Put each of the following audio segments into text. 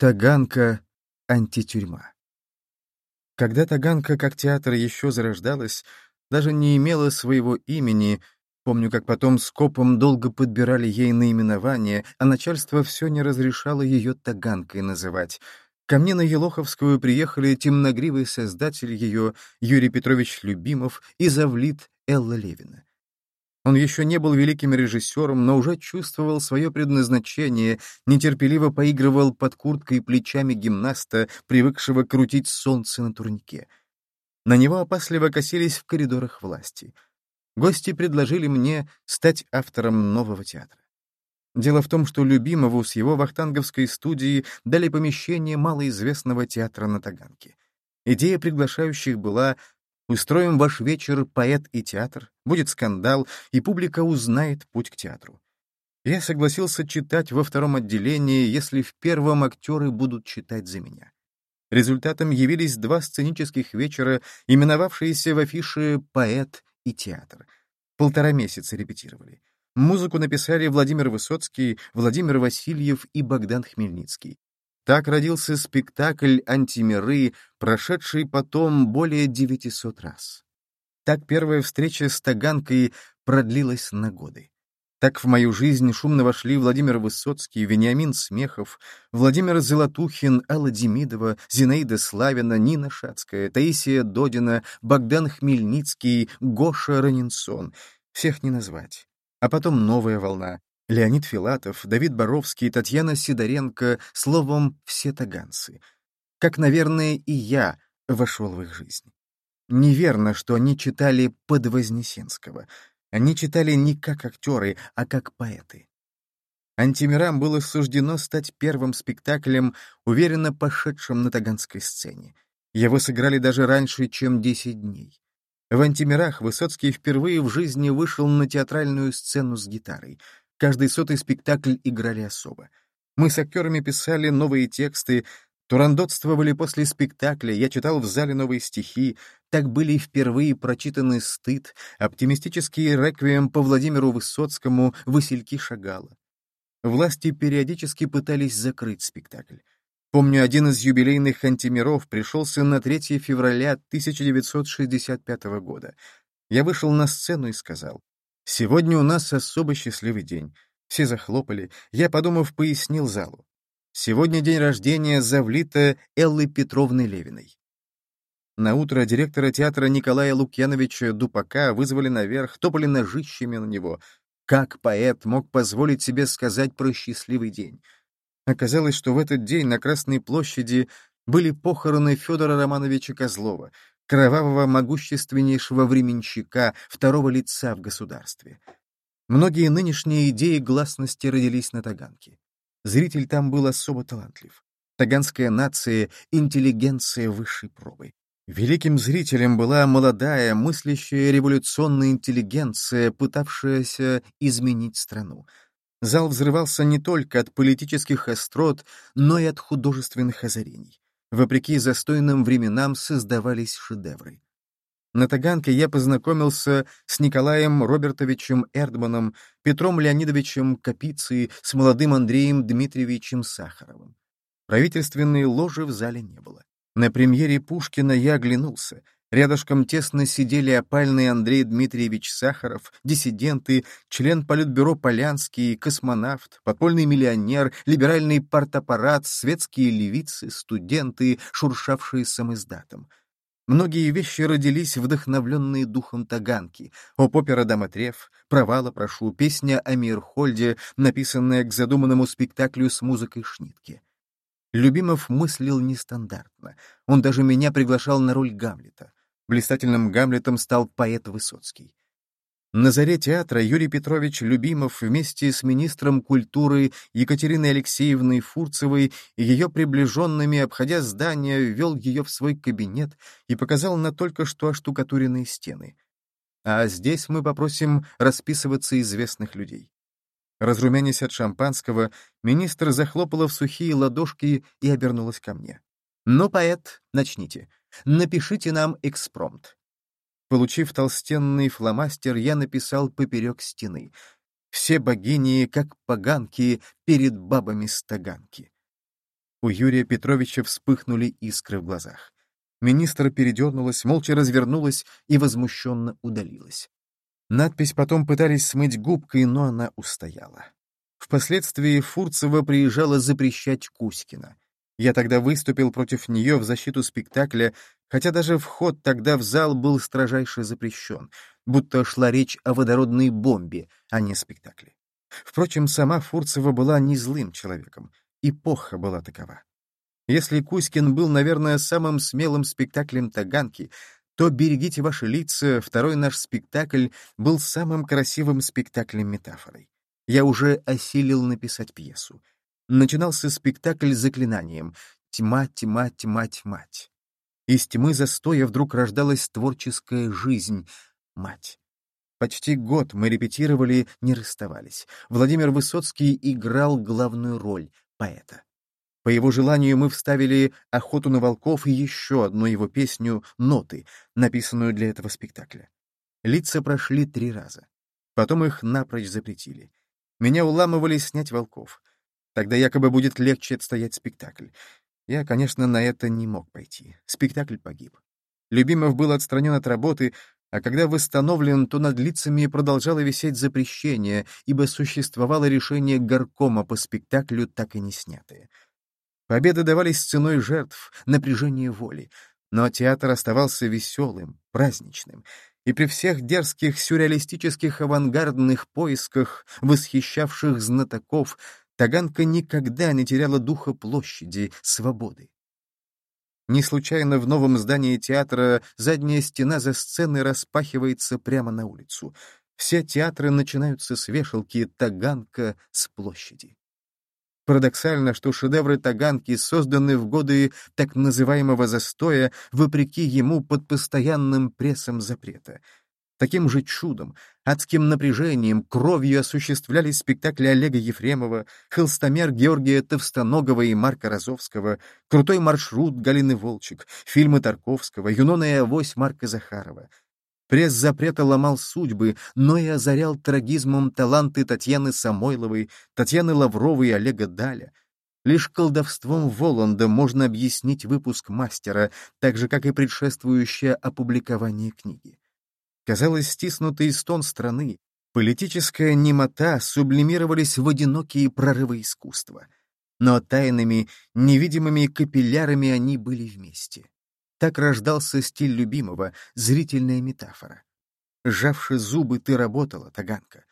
Таганка — антитюрьма. Когда Таганка как театр еще зарождалась, даже не имела своего имени, помню, как потом с копом долго подбирали ей наименование, а начальство все не разрешало ее Таганкой называть. Ко мне на Елоховскую приехали темногривый создатель ее Юрий Петрович Любимов и завлит Элла Левина. Он еще не был великим режиссером, но уже чувствовал свое предназначение, нетерпеливо поигрывал под курткой плечами гимнаста, привыкшего крутить солнце на турнике. На него опасливо косились в коридорах власти. Гости предложили мне стать автором нового театра. Дело в том, что Любимову с его вахтанговской студии дали помещение малоизвестного театра на Таганке. Идея приглашающих была Устроим ваш вечер «Поэт и театр», будет скандал, и публика узнает путь к театру. Я согласился читать во втором отделении, если в первом актеры будут читать за меня. Результатом явились два сценических вечера, именовавшиеся в афише «Поэт и театр». Полтора месяца репетировали. Музыку написали Владимир Высоцкий, Владимир Васильев и Богдан Хмельницкий. Так родился спектакль «Антимиры», прошедший потом более 900 раз. Так первая встреча с Таганкой продлилась на годы. Так в мою жизнь шумно вошли Владимир Высоцкий, Вениамин Смехов, Владимир Золотухин, Алла Демидова, Зинаида Славина, Нина Шацкая, Таисия Додина, Богдан Хмельницкий, Гоша Ранинсон. Всех не назвать. А потом новая волна. Леонид Филатов, Давид Боровский, Татьяна Сидоренко, словом, все таганцы. Как, наверное, и я вошел в их жизнь. Неверно, что они читали Подвознесенского. Они читали не как актеры, а как поэты. Антимирам было суждено стать первым спектаклем, уверенно пошедшим на таганской сцене. Его сыграли даже раньше, чем десять дней. В «Антимирах» Высоцкий впервые в жизни вышел на театральную сцену с гитарой — Каждый сотый спектакль играли особо. Мы с актерами писали новые тексты, турандотствовали после спектакля, я читал в зале новые стихи, так были впервые прочитаны «Стыд», оптимистический реквием по Владимиру Высоцкому, «Васильки Шагала». Власти периодически пытались закрыть спектакль. Помню, один из юбилейных антимиров пришелся на 3 февраля 1965 года. Я вышел на сцену и сказал, Сегодня у нас особо счастливый день. Все захлопали. Я, подумав, пояснил залу. Сегодня день рождения Завлита Эллы Петровны Левиной. На утро директора театра Николая Лукьяновича Дупака вызвали наверх, топали ножищами на него. Как поэт мог позволить себе сказать про счастливый день? Оказалось, что в этот день на Красной площади были похороны Федора Романовича Козлова, кровавого могущественнейшего временщика, второго лица в государстве. Многие нынешние идеи гласности родились на Таганке. Зритель там был особо талантлив. Таганская нация — интеллигенция высшей пробы. Великим зрителем была молодая, мыслящая революционная интеллигенция, пытавшаяся изменить страну. Зал взрывался не только от политических острот, но и от художественных озарений. Вопреки застойным временам создавались шедевры. На Таганке я познакомился с Николаем Робертовичем Эрдманом, Петром Леонидовичем Капицей, с молодым Андреем Дмитриевичем Сахаровым. Правительственной ложи в зале не было. На премьере Пушкина я оглянулся. Рядышком тесно сидели опальный Андрей Дмитриевич Сахаров, диссиденты, член Политбюро Полянский, космонавт, подпольный миллионер, либеральный партаппарат, светские левицы, студенты, шуршавшие самоиздатом. Многие вещи родились, вдохновленные духом Таганки. Оп-опера «Даматрев», «Провала прошу», песня о Мирхольде, написанная к задуманному спектаклю с музыкой Шнитке. Любимов мыслил нестандартно. Он даже меня приглашал на роль Гамлета. Блистательным Гамлетом стал поэт Высоцкий. На заре театра Юрий Петрович Любимов вместе с министром культуры Екатериной Алексеевной Фурцевой и ее приближенными, обходя здание, ввел ее в свой кабинет и показал на только что оштукатуренные стены. А здесь мы попросим расписываться известных людей. Разрумянясь от шампанского, министр захлопала в сухие ладошки и обернулась ко мне. «Ну, поэт, начните. Напишите нам экспромт». Получив толстенный фломастер, я написал поперек стены. «Все богини, как поганки, перед бабами стаганки». У Юрия Петровича вспыхнули искры в глазах. Министр передернулась, молча развернулась и возмущенно удалилась. Надпись потом пытались смыть губкой, но она устояла. Впоследствии Фурцева приезжала запрещать Кузькина. Я тогда выступил против нее в защиту спектакля, хотя даже вход тогда в зал был строжайше запрещен, будто шла речь о водородной бомбе, а не спектакле. Впрочем, сама Фурцева была не злым человеком. Эпоха была такова. Если Кузькин был, наверное, самым смелым спектаклем Таганки, то «Берегите ваши лица» второй наш спектакль был самым красивым спектаклем-метафорой. Я уже осилил написать пьесу. Начинался спектакль заклинанием «Тьма, тьма, тьма, тьма». Из тьмы застоя вдруг рождалась творческая жизнь, мать. Почти год мы репетировали, не расставались. Владимир Высоцкий играл главную роль — поэта. По его желанию мы вставили «Охоту на волков» и еще одну его песню «Ноты», написанную для этого спектакля. Лица прошли три раза. Потом их напрочь запретили. Меня уламывали снять волков. Тогда якобы будет легче отстоять спектакль. Я, конечно, на это не мог пойти. Спектакль погиб. Любимов был отстранен от работы, а когда восстановлен, то над лицами продолжало висеть запрещение, ибо существовало решение горкома по спектаклю, так и не снятое. Победы давались ценой жертв, напряжения воли, но театр оставался веселым, праздничным, и при всех дерзких сюрреалистических авангардных поисках, восхищавших знатоков, Таганка никогда не теряла духа площади, свободы. Не случайно в новом здании театра задняя стена за сценой распахивается прямо на улицу. Все театры начинаются с вешалки «Таганка» с площади. Парадоксально, что шедевры Таганки созданы в годы так называемого застоя, вопреки ему под постоянным прессом запрета — Таким же чудом, адским напряжением, кровью осуществлялись спектакли Олега Ефремова, «Холстомер» Георгия Товстоногова и Марка Розовского, «Крутой маршрут» Галины Волчек, фильмы Тарковского, «Юнона и авось» Марка Захарова. Пресс запрета ломал судьбы, но и озарял трагизмом таланты Татьяны Самойловой, Татьяны Лавровой и Олега Даля. Лишь колдовством Воланда можно объяснить выпуск мастера, так же, как и предшествующее опубликование книги. Казалось, стиснутый стон страны, политическая немота сублимировались в одинокие прорывы искусства. Но тайными, невидимыми капиллярами они были вместе. Так рождался стиль любимого, зрительная метафора. Сжавши зубы, ты работала, Таганка.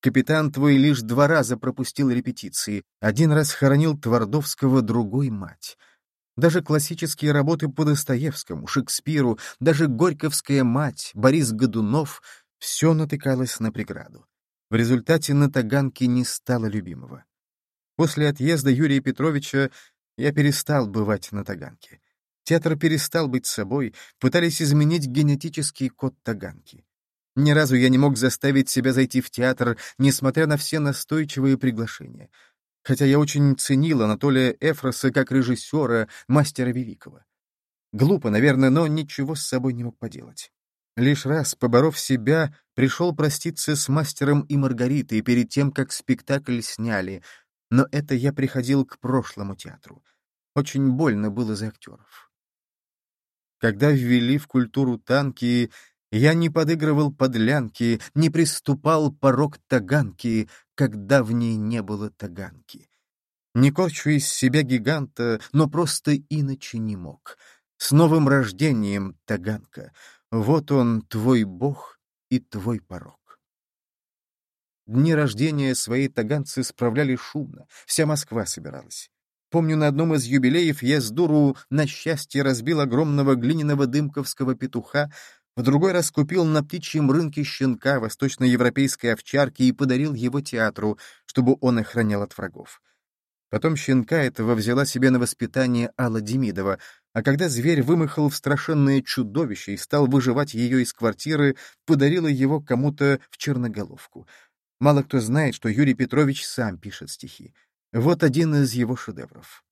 Капитан твой лишь два раза пропустил репетиции, один раз хоронил Твардовского, другой — мать. Даже классические работы по Достоевскому, Шекспиру, даже «Горьковская мать», Борис Годунов — все натыкалось на преграду. В результате на Таганке не стало любимого. После отъезда Юрия Петровича я перестал бывать на Таганке. Театр перестал быть собой, пытались изменить генетический код Таганки. Ни разу я не мог заставить себя зайти в театр, несмотря на все настойчивые приглашения — хотя я очень ценил Анатолия Эфроса как режиссера, мастера великого. Глупо, наверное, но ничего с собой не мог поделать. Лишь раз, поборов себя, пришел проститься с мастером и Маргаритой перед тем, как спектакль сняли, но это я приходил к прошлому театру. Очень больно было за актеров. Когда ввели в культуру танки, я не подыгрывал подлянки, не приступал порог таганки, когда в ней не было таганки. Не корчу из себя гиганта, но просто иначе не мог. С новым рождением, таганка, вот он, твой бог и твой порог. Дни рождения своей таганцы справляли шумно, вся Москва собиралась. Помню, на одном из юбилеев я с дуру на счастье разбил огромного глиняного дымковского петуха, в другой раз купил на птичьем рынке щенка восточноевропейской овчарки и подарил его театру, чтобы он охранял от врагов. Потом щенка этого взяла себе на воспитание Алла Демидова, а когда зверь вымахал в страшенное чудовище и стал выживать ее из квартиры, подарила его кому-то в черноголовку. Мало кто знает, что Юрий Петрович сам пишет стихи. Вот один из его шедевров.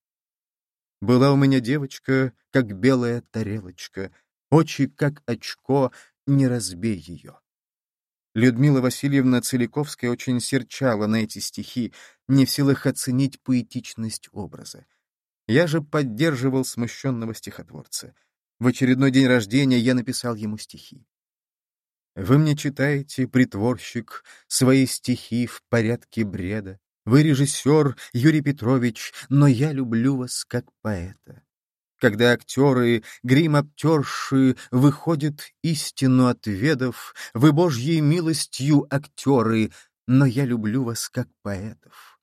«Была у меня девочка, как белая тарелочка», Очи, как очко, не разбей ее. Людмила Васильевна Целиковская очень серчала на эти стихи, не в силах оценить поэтичность образа. Я же поддерживал смущенного стихотворца. В очередной день рождения я написал ему стихи. Вы мне читаете, притворщик, свои стихи в порядке бреда. Вы режиссер, Юрий Петрович, но я люблю вас как поэта. Когда актеры, грим обтерши, выходят истину отведав, вы Божьей милостью актеры, но я люблю вас как поэтов.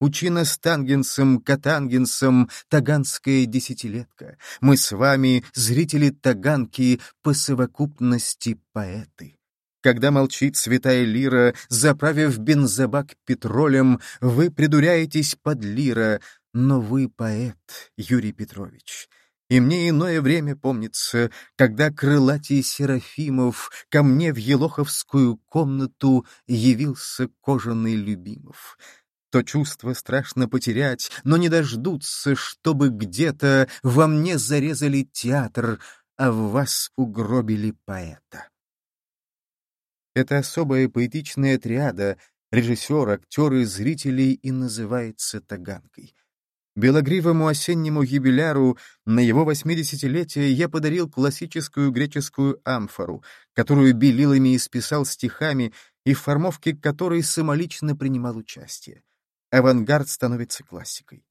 Учи нас тангенсом, катангенсом, таганская десятилетка. Мы с вами, зрители таганки, по совокупности поэты. Когда молчит святая лира, заправив бензобак петролем, вы придуряетесь под лира, но вы поэт, Юрий Петрович. И мне иное время помнится, когда крылатий Серафимов ко мне в Елоховскую комнату явился кожаный Любимов. То чувство страшно потерять, но не дождутся, чтобы где-то во мне зарезали театр, а в вас угробили поэта. Это особая поэтичная триада — режиссер, актеры, зрителей и называется таганкой. Белогривому осеннему юбиляру на его восьмидесятилетие я подарил классическую греческую амфору, которую белилами исписал стихами и в формовке которой самолично принимал участие авангард становится классикой.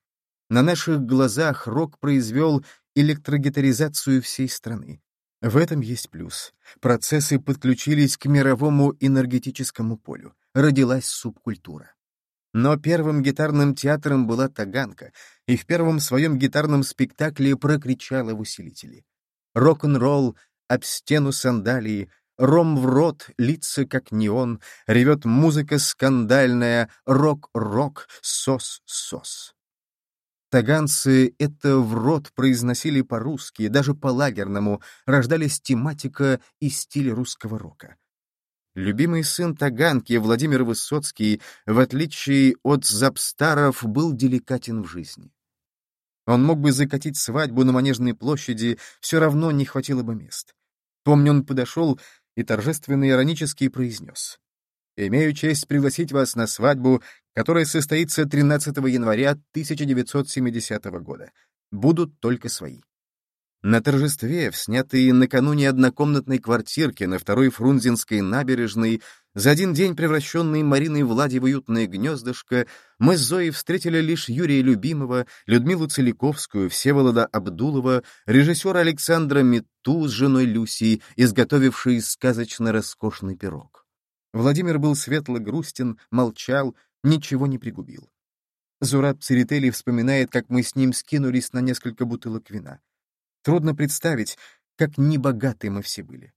На наших глазах рок произвел электрогитаризацию всей страны. В этом есть плюс. Процессы подключились к мировому энергетическому полю. Родилась субкультура. Но первым гитарным театром была Таганка, и в первом своем гитарном спектакле прокричала в усилители. Рок-н-ролл, об стену сандалии, Ром в рот, лица как неон, ревет музыка скандальная, рок-рок, сос-сос. Таганцы это в рот произносили по-русски, даже по-лагерному, рождались тематика и стиль русского рока. Любимый сын Таганки, Владимир Высоцкий, в отличие от Запстаров, был деликатен в жизни. Он мог бы закатить свадьбу на Манежной площади, все равно не хватило бы мест. Помню, он подошел и торжественно иронически произнес. «Имею честь пригласить вас на свадьбу, которая состоится 13 января 1970 года. Будут только свои». На торжестве, в снятой накануне однокомнатной квартирке на второй Фрунзенской набережной, за один день превращенной Мариной Влади в уютное гнездышко, мы с Зоей встретили лишь Юрия Любимого, Людмилу Целиковскую, Всеволода Абдулова, режиссера Александра Мету с женой Люси, изготовившей сказочно роскошный пирог. Владимир был светло грустен, молчал, ничего не пригубил. Зураб Церетели вспоминает, как мы с ним скинулись на несколько бутылок вина. Трудно представить, как небогаты мы все были.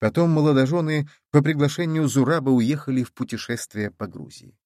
Потом молодожены по приглашению Зураба уехали в путешествие по Грузии.